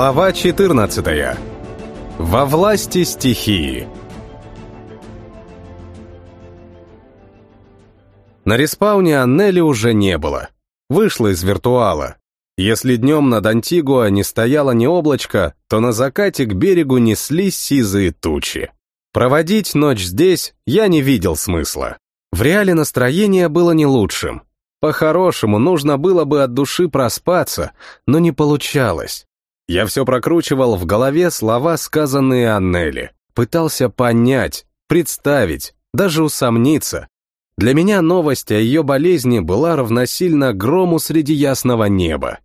Глава 14. Во власти стихии. На респауне Аннели уже не было. Вышла из виртуала. Если днем над Антигуа не стояло ни облачко, то на закате к берегу неслись сизые тучи. Проводить ночь здесь я не видел смысла. В реале настроение было не лучшим. По-хорошему, нужно было бы от души проспаться, но не получалось. Я все прокручивал в голове слова, сказанные Аннели. Пытался понять, представить, даже усомниться. Для меня новость о ее болезни была равносильна грому среди ясного неба.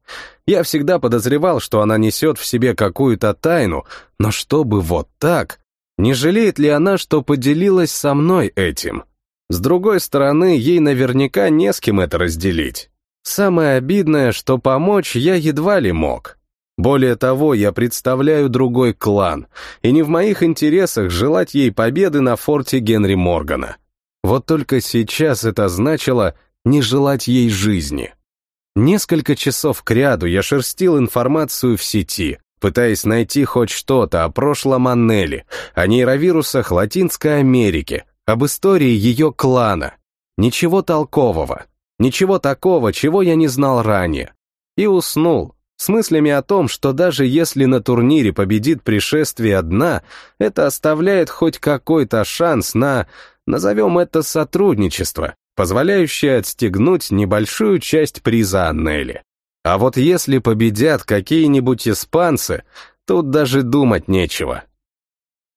Я всегда подозревал, что она несет в себе какую-то тайну, но чтобы вот так... Не жалеет ли она, что поделилась со мной этим? С другой стороны, ей наверняка не с кем это разделить. Самое обидное, что помочь я едва ли мог. Более того, я представляю другой клан, и не в моих интересах желать ей победы на форте Генри Моргана. Вот только сейчас это значило не желать ей жизни. Несколько часов кряду я шерстил информацию в сети, пытаясь найти хоть что-то о прошлом Аннели, о нейровирусах Латинской Америки, об истории ее клана. Ничего толкового, ничего такого, чего я не знал ранее. И уснул, с мыслями о том, что даже если на турнире победит пришествие одна, это оставляет хоть какой-то шанс на, назовем это сотрудничество, позволяющее отстегнуть небольшую часть приза Аннели. А вот если победят какие-нибудь испанцы, тут даже думать нечего.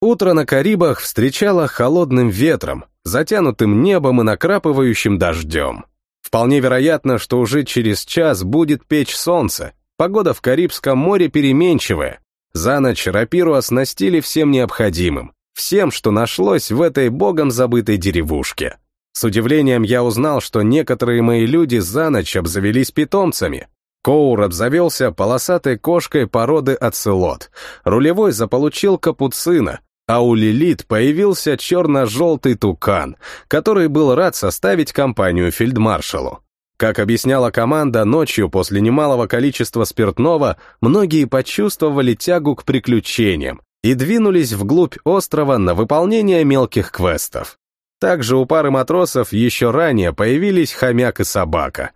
Утро на Карибах встречало холодным ветром, затянутым небом и накрапывающим дождем. Вполне вероятно, что уже через час будет печь солнце, Погода в Карибском море переменчивая. За ночь рапиру оснастили всем необходимым, всем, что нашлось в этой богом забытой деревушке. С удивлением я узнал, что некоторые мои люди за ночь обзавелись питомцами. Коур обзавелся полосатой кошкой породы оцелот, рулевой заполучил капуцина, а у Лилит появился черно-желтый тукан, который был рад составить компанию фельдмаршалу. Как объясняла команда, ночью после немалого количества спиртного многие почувствовали тягу к приключениям и двинулись вглубь острова на выполнение мелких квестов. Также у пары матросов еще ранее появились хомяк и собака.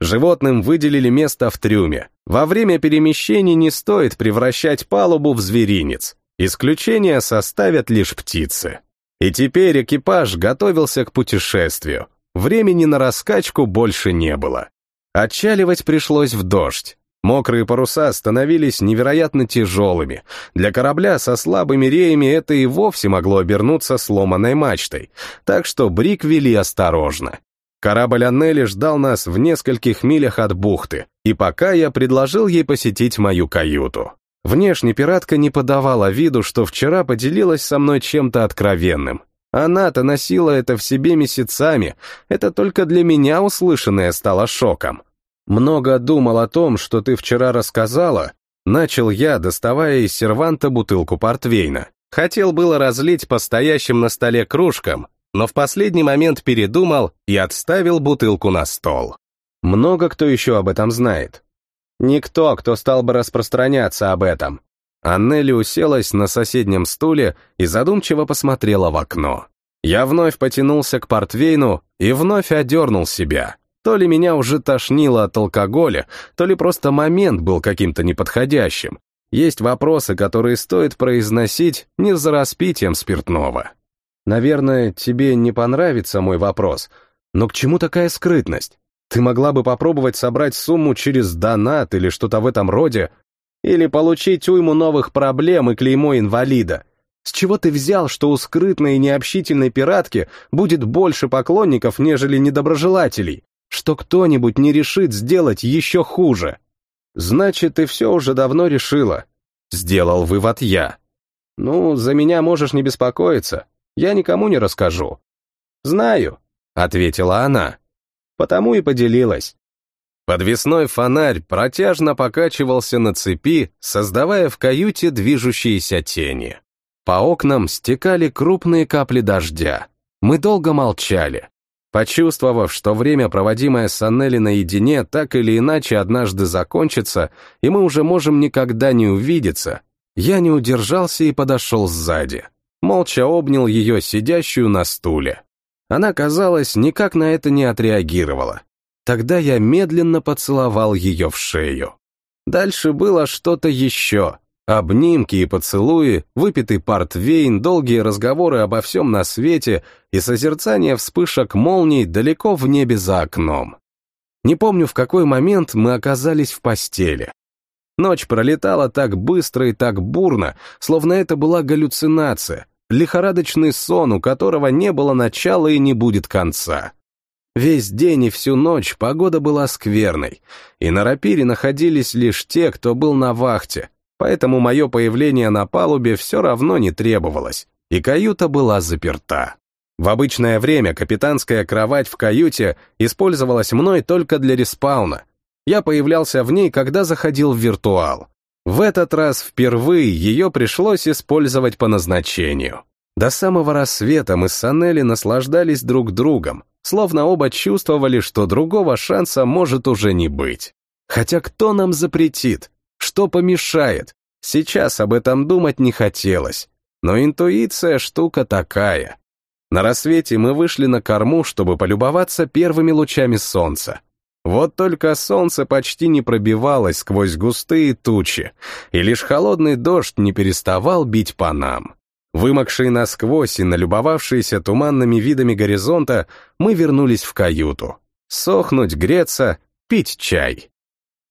Животным выделили место в трюме. Во время перемещений не стоит превращать палубу в зверинец. Исключение составят лишь птицы. И теперь экипаж готовился к путешествию. Времени на раскачку больше не было. Отчаливать пришлось в дождь. Мокрые паруса становились невероятно тяжелыми. Для корабля со слабыми реями это и вовсе могло обернуться сломанной мачтой, так что брик вели осторожно. Корабль Аннели ждал нас в нескольких милях от бухты, и пока я предложил ей посетить мою каюту. Внешне пиратка не подавала виду, что вчера поделилась со мной чем-то откровенным, она-то носила это в себе месяцами, это только для меня услышанное стало шоком. Много думал о том, что ты вчера рассказала, начал я, доставая из серванта бутылку портвейна. Хотел было разлить по стоящим на столе кружкам, но в последний момент передумал и отставил бутылку на стол. Много кто еще об этом знает. Никто, кто стал бы распространяться об этом. Аннели уселась на соседнем стуле и задумчиво посмотрела в окно. Я вновь потянулся к портвейну и вновь одернул себя. То ли меня уже тошнило от алкоголя, то ли просто момент был каким-то неподходящим. Есть вопросы, которые стоит произносить не за распитием спиртного. Наверное, тебе не понравится мой вопрос, но к чему такая скрытность? Ты могла бы попробовать собрать сумму через донат или что-то в этом роде, или получить уйму новых проблем и клеймо инвалида. С чего ты взял, что у скрытной и необщительной пиратки будет больше поклонников, нежели недоброжелателей? Что кто-нибудь не решит сделать еще хуже? Значит, ты все уже давно решила. Сделал вывод я. Ну, за меня можешь не беспокоиться. Я никому не расскажу. Знаю, ответила она. Потому и поделилась. Подвесной фонарь протяжно покачивался на цепи, создавая в каюте движущиеся тени. По окнам стекали крупные капли дождя. Мы долго молчали. Почувствовав, что время, проводимое с Аннели наедине, так или иначе однажды закончится, и мы уже можем никогда не увидеться, я не удержался и подошел сзади. Молча обнял ее, сидящую на стуле. Она, казалось, никак на это не отреагировала. Тогда я медленно поцеловал ее в шею. Дальше было что-то еще. Обнимки и поцелуи, выпитый портвейн, долгие разговоры обо всем на свете и созерцание вспышек молний далеко в небе за окном. Не помню, в какой момент мы оказались в постели. Ночь пролетала так быстро и так бурно, словно это была галлюцинация, лихорадочный сон, у которого не было начала и не будет конца. Весь день и всю ночь погода была скверной, и на рапире находились лишь те, кто был на вахте, поэтому мое появление на палубе все равно не требовалось, и каюта была заперта. В обычное время капитанская кровать в каюте использовалась мной только для респауна. Я появлялся в ней, когда заходил в виртуал. В этот раз впервые ее пришлось использовать по назначению. До самого рассвета мы с Аннели наслаждались друг другом, словно оба чувствовали, что другого шанса может уже не быть. Хотя кто нам запретит? Что помешает? Сейчас об этом думать не хотелось. Но интуиция штука такая. На рассвете мы вышли на корму, чтобы полюбоваться первыми лучами солнца. Вот только солнце почти не пробивалось сквозь густые тучи, и лишь холодный дождь не переставал бить по нам. Вымокшие насквозь и налюбовавшиеся туманными видами горизонта, мы вернулись в каюту. Сохнуть, греться, пить чай.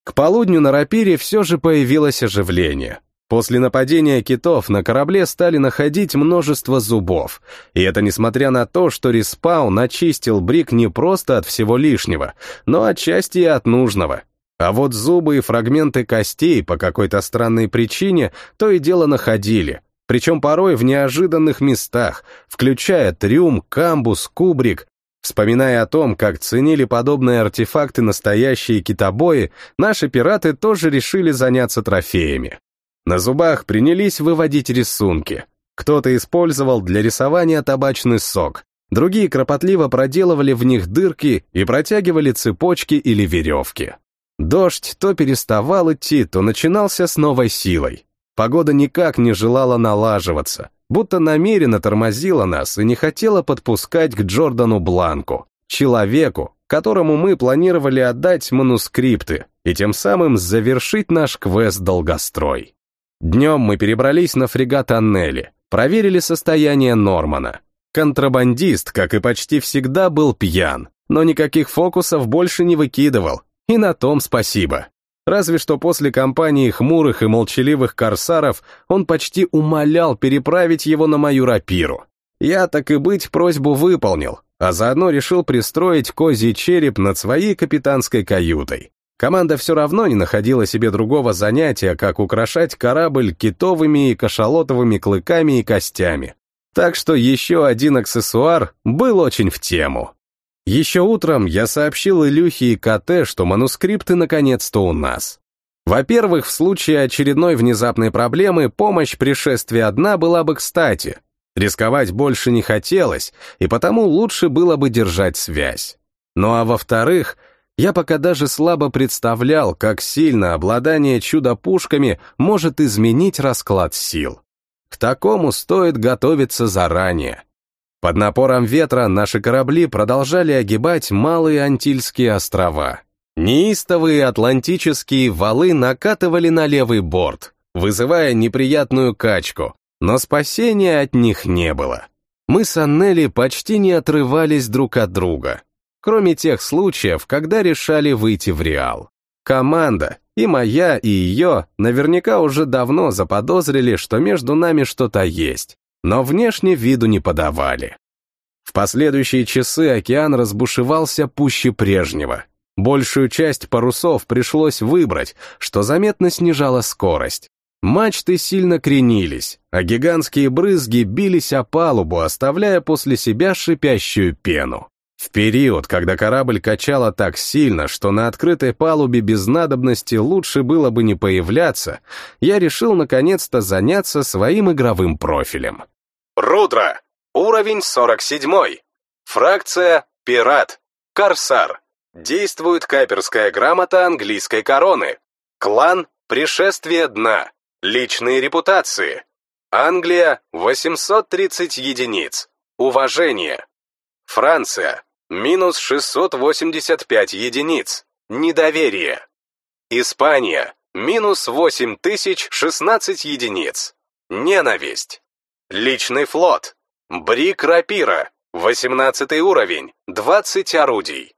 К полудню на рапире все же появилось оживление. После нападения китов на корабле стали находить множество зубов, и это несмотря на то, что респаун очистил Брик не просто от всего лишнего, но отчасти и от нужного. А вот зубы и фрагменты костей по какой-то странной причине то и дело находили, причем порой в неожиданных местах, включая трюм, камбус, кубрик. Вспоминая о том, как ценили подобные артефакты настоящие китобои, наши пираты тоже решили заняться трофеями. На зубах принялись выводить рисунки. Кто-то использовал для рисования табачный сок, другие кропотливо проделывали в них дырки и протягивали цепочки или веревки. Дождь то переставал идти, то начинался с новой силой. Погода никак не желала налаживаться, будто намеренно тормозила нас и не хотела подпускать к Джордану Бланку, человеку, которому мы планировали отдать манускрипты и тем самым завершить наш квест-долгострой. Днем мы перебрались на фрегат Аннели, проверили состояние Нормана. Контрабандист, как и почти всегда, был пьян, но никаких фокусов больше не выкидывал, и на том спасибо. Разве что после кампании хмурых и молчаливых корсаров он почти умолял переправить его на мою рапиру. Я, так и быть, просьбу выполнил, а заодно решил пристроить козий череп над своей капитанской каютой. Команда все равно не находила себе другого занятия, как украшать корабль китовыми и кашалотовыми клыками и костями. Так что еще один аксессуар был очень в тему. Еще утром я сообщил Илюхе и КТ, что манускрипты наконец-то у нас. Во-первых, в случае очередной внезапной проблемы помощь пришествия одна была бы кстати. Рисковать больше не хотелось, и потому лучше было бы держать связь. Ну а во-вторых, я пока даже слабо представлял, как сильно обладание чудо-пушками может изменить расклад сил. К такому стоит готовиться заранее. Под напором ветра наши корабли продолжали огибать малые Антильские острова. Неистовые атлантические валы накатывали на левый борт, вызывая неприятную качку, но спасения от них не было. Мы с Аннели почти не отрывались друг от друга кроме тех случаев, когда решали выйти в Реал. Команда, и моя, и ее, наверняка уже давно заподозрили, что между нами что-то есть, но внешне виду не подавали. В последующие часы океан разбушевался пуще прежнего. Большую часть парусов пришлось выбрать, что заметно снижало скорость. Мачты сильно кренились, а гигантские брызги бились о палубу, оставляя после себя шипящую пену. В период, когда корабль качало так сильно, что на открытой палубе без надобности лучше было бы не появляться, я решил наконец-то заняться своим игровым профилем. Рудра. Уровень 47. Фракция Пират. Корсар. Действует каперская грамота английской короны. Клан Пришествие дна. Личные репутации. Англия 830 единиц. Уважение. Франция минус 685 единиц. Недоверие. Испания минус 8016 единиц. Ненависть. Личный флот. Брик Рапира 18 уровень, 20 орудий.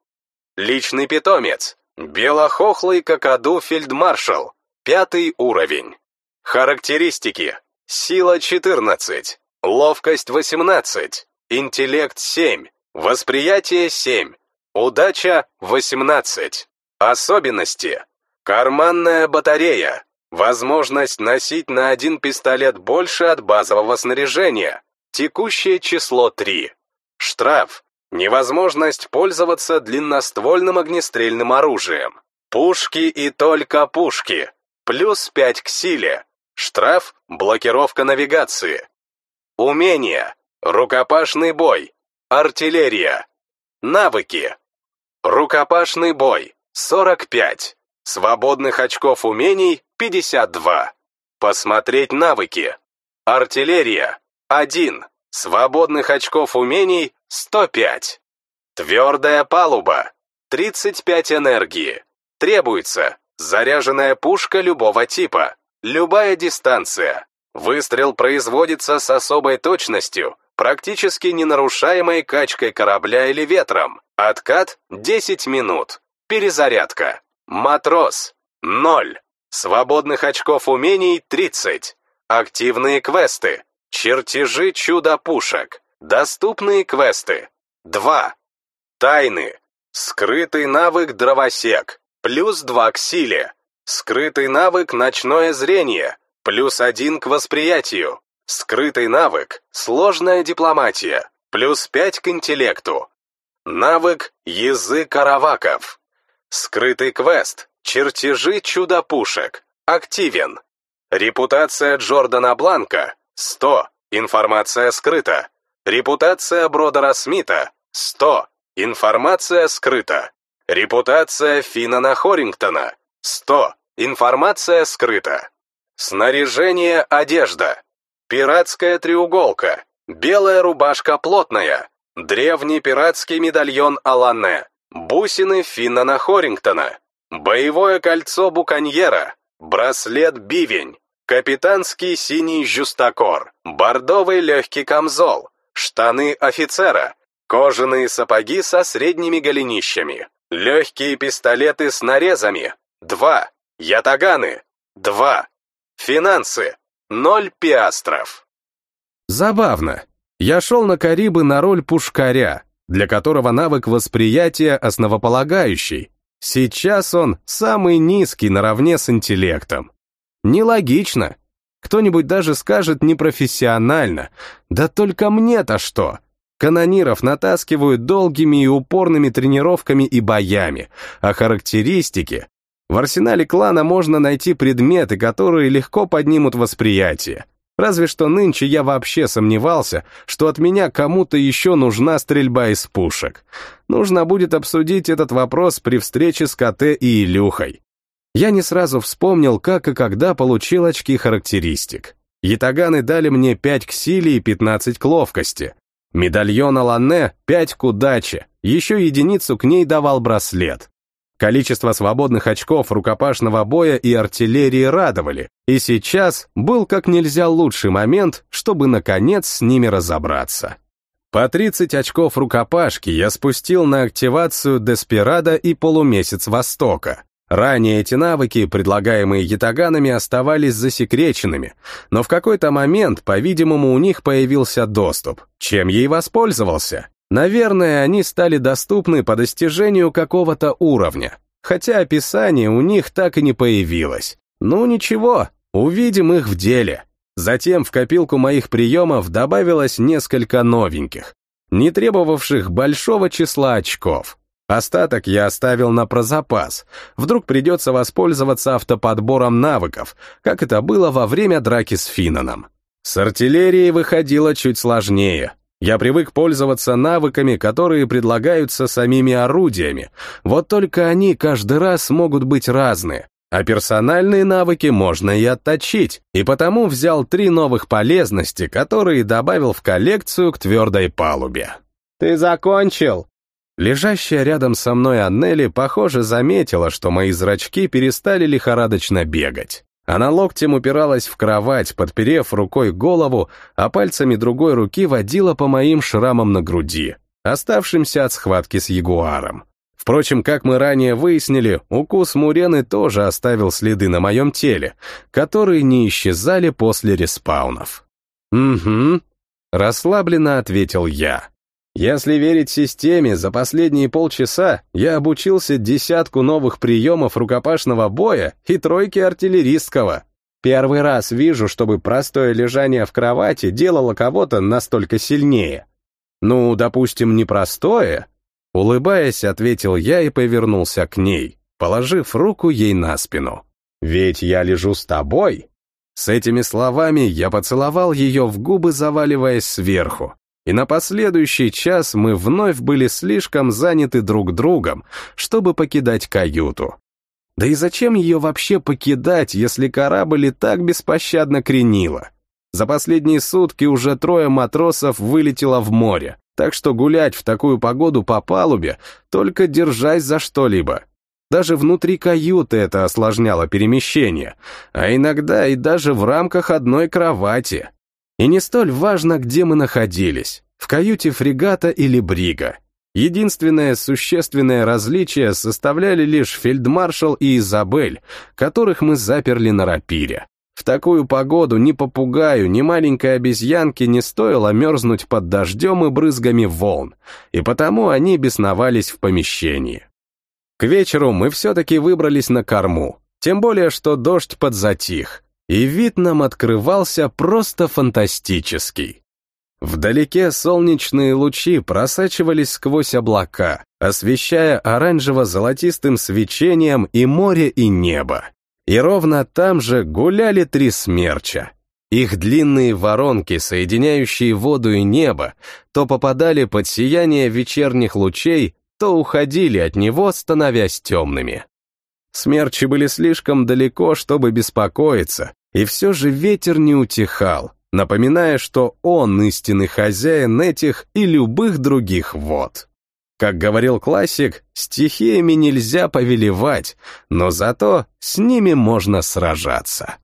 Личный питомец. Белохохлый какаду фельдмаршал, пятый уровень. Характеристики. Сила 14, ловкость 18, интеллект 7, восприятие 7, удача 18. Особенности. Карманная батарея. Возможность носить на один пистолет больше от базового снаряжения. Текущее число 3. Штраф. Невозможность пользоваться длинноствольным огнестрельным оружием. Пушки и только пушки. Плюс 5 к силе. Штраф – блокировка навигации. Умения. Рукопашный бой. Артиллерия. Навыки. Рукопашный бой – 45. Свободных очков умений – 52. Посмотреть навыки. Артиллерия – 1. Свободных очков умений 105. Твердая палуба. 35 энергии. Требуется заряженная пушка любого типа. Любая дистанция. Выстрел производится с особой точностью, практически ненарушаемой качкой корабля или ветром. Откат 10 минут. Перезарядка. Матрос 0. Свободных очков умений 30. Активные квесты. Чертежи чудо-пушек. Доступные квесты. 2. Тайны. Скрытый навык дровосек. Плюс 2 к силе. Скрытый навык ночное зрение. Плюс 1 к восприятию. Скрытый навык сложная дипломатия. Плюс 5 к интеллекту. Навык язык араваков. Скрытый квест. Чертежи чудо-пушек. Активен. Репутация Джордана Бланка 100. Информация скрыта. Репутация Бродера Смита – 100. Информация скрыта. Репутация Финана Хорингтона – 100. Информация скрыта. Снаряжение одежда. Пиратская треуголка. Белая рубашка плотная. Древний пиратский медальон Алане. Бусины Финнана Хорингтона. Боевое кольцо Буканьера. Браслет Бивень. Капитанский синий жюстакор, бордовый легкий камзол, штаны офицера, кожаные сапоги со средними голенищами, легкие пистолеты с нарезами, два, ятаганы, два, финансы, ноль пиастров. Забавно. Я шел на Карибы на роль пушкаря, для которого навык восприятия основополагающий. Сейчас он самый низкий наравне с интеллектом. Нелогично. Кто-нибудь даже скажет непрофессионально. Да только мне-то что? Канониров натаскивают долгими и упорными тренировками и боями, а характеристики... В арсенале клана можно найти предметы, которые легко поднимут восприятие. Разве что нынче я вообще сомневался, что от меня кому-то еще нужна стрельба из пушек. Нужно будет обсудить этот вопрос при встрече с КТ и Илюхой. Я не сразу вспомнил, как и когда получил очки характеристик. Ятаганы дали мне 5 к силе и 15 к ловкости. Медальон Алане 5 к удаче, еще единицу к ней давал браслет. Количество свободных очков рукопашного боя и артиллерии радовали, и сейчас был как нельзя лучший момент, чтобы наконец с ними разобраться. По 30 очков рукопашки я спустил на активацию Деспирада и Полумесяц Востока. Ранее эти навыки, предлагаемые ятаганами, оставались засекреченными, но в какой-то момент, по-видимому, у них появился доступ. Чем ей воспользовался? Наверное, они стали доступны по достижению какого-то уровня, хотя описание у них так и не появилось. Ну ничего, увидим их в деле. Затем в копилку моих приемов добавилось несколько новеньких, не требовавших большого числа очков. Остаток я оставил на прозапас. Вдруг придется воспользоваться автоподбором навыков, как это было во время драки с Финаном. С артиллерией выходило чуть сложнее. Я привык пользоваться навыками, которые предлагаются самими орудиями, вот только они каждый раз могут быть разные, а персональные навыки можно и отточить, и потому взял три новых полезности, которые добавил в коллекцию к твердой палубе. «Ты закончил?» Лежащая рядом со мной Аннели, похоже, заметила, что мои зрачки перестали лихорадочно бегать. Она локтем упиралась в кровать, подперев рукой голову, а пальцами другой руки водила по моим шрамам на груди, оставшимся от схватки с ягуаром. Впрочем, как мы ранее выяснили, укус Мурены тоже оставил следы на моем теле, которые не исчезали после респаунов. «Угу», — расслабленно ответил я. Если верить системе, за последние полчаса я обучился десятку новых приемов рукопашного боя и тройки артиллеристского. Первый раз вижу, чтобы простое лежание в кровати делало кого-то настолько сильнее. Ну, допустим, непростое. Улыбаясь, ответил я и повернулся к ней, положив руку ей на спину. «Ведь я лежу с тобой». С этими словами я поцеловал ее в губы, заваливаясь сверху, и на последующий час мы вновь были слишком заняты друг другом, чтобы покидать каюту. Да и зачем ее вообще покидать, если корабль и так беспощадно кренило? За последние сутки уже трое матросов вылетело в море, так что гулять в такую погоду по палубе, только держась за что-либо. Даже внутри каюты это осложняло перемещение, а иногда и даже в рамках одной кровати. И не столь важно, где мы находились, в каюте фрегата или брига. Единственное существенное различие составляли лишь фельдмаршал и Изабель, которых мы заперли на рапире. В такую погоду ни попугаю, ни маленькой обезьянке не стоило мерзнуть под дождем и брызгами волн, и потому они бесновались в помещении. К вечеру мы все-таки выбрались на корму, тем более что дождь подзатих, и вид нам открывался просто фантастический. Вдалеке солнечные лучи просачивались сквозь облака, освещая оранжево-золотистым свечением и море, и небо. И ровно там же гуляли три смерча. Их длинные воронки, соединяющие воду и небо, то попадали под сияние вечерних лучей, то уходили от него, становясь темными. Смерчи были слишком далеко, чтобы беспокоиться, и все же ветер не утихал, напоминая, что он истинный хозяин этих и любых других вод. Как говорил классик, стихиями нельзя повелевать, но зато с ними можно сражаться.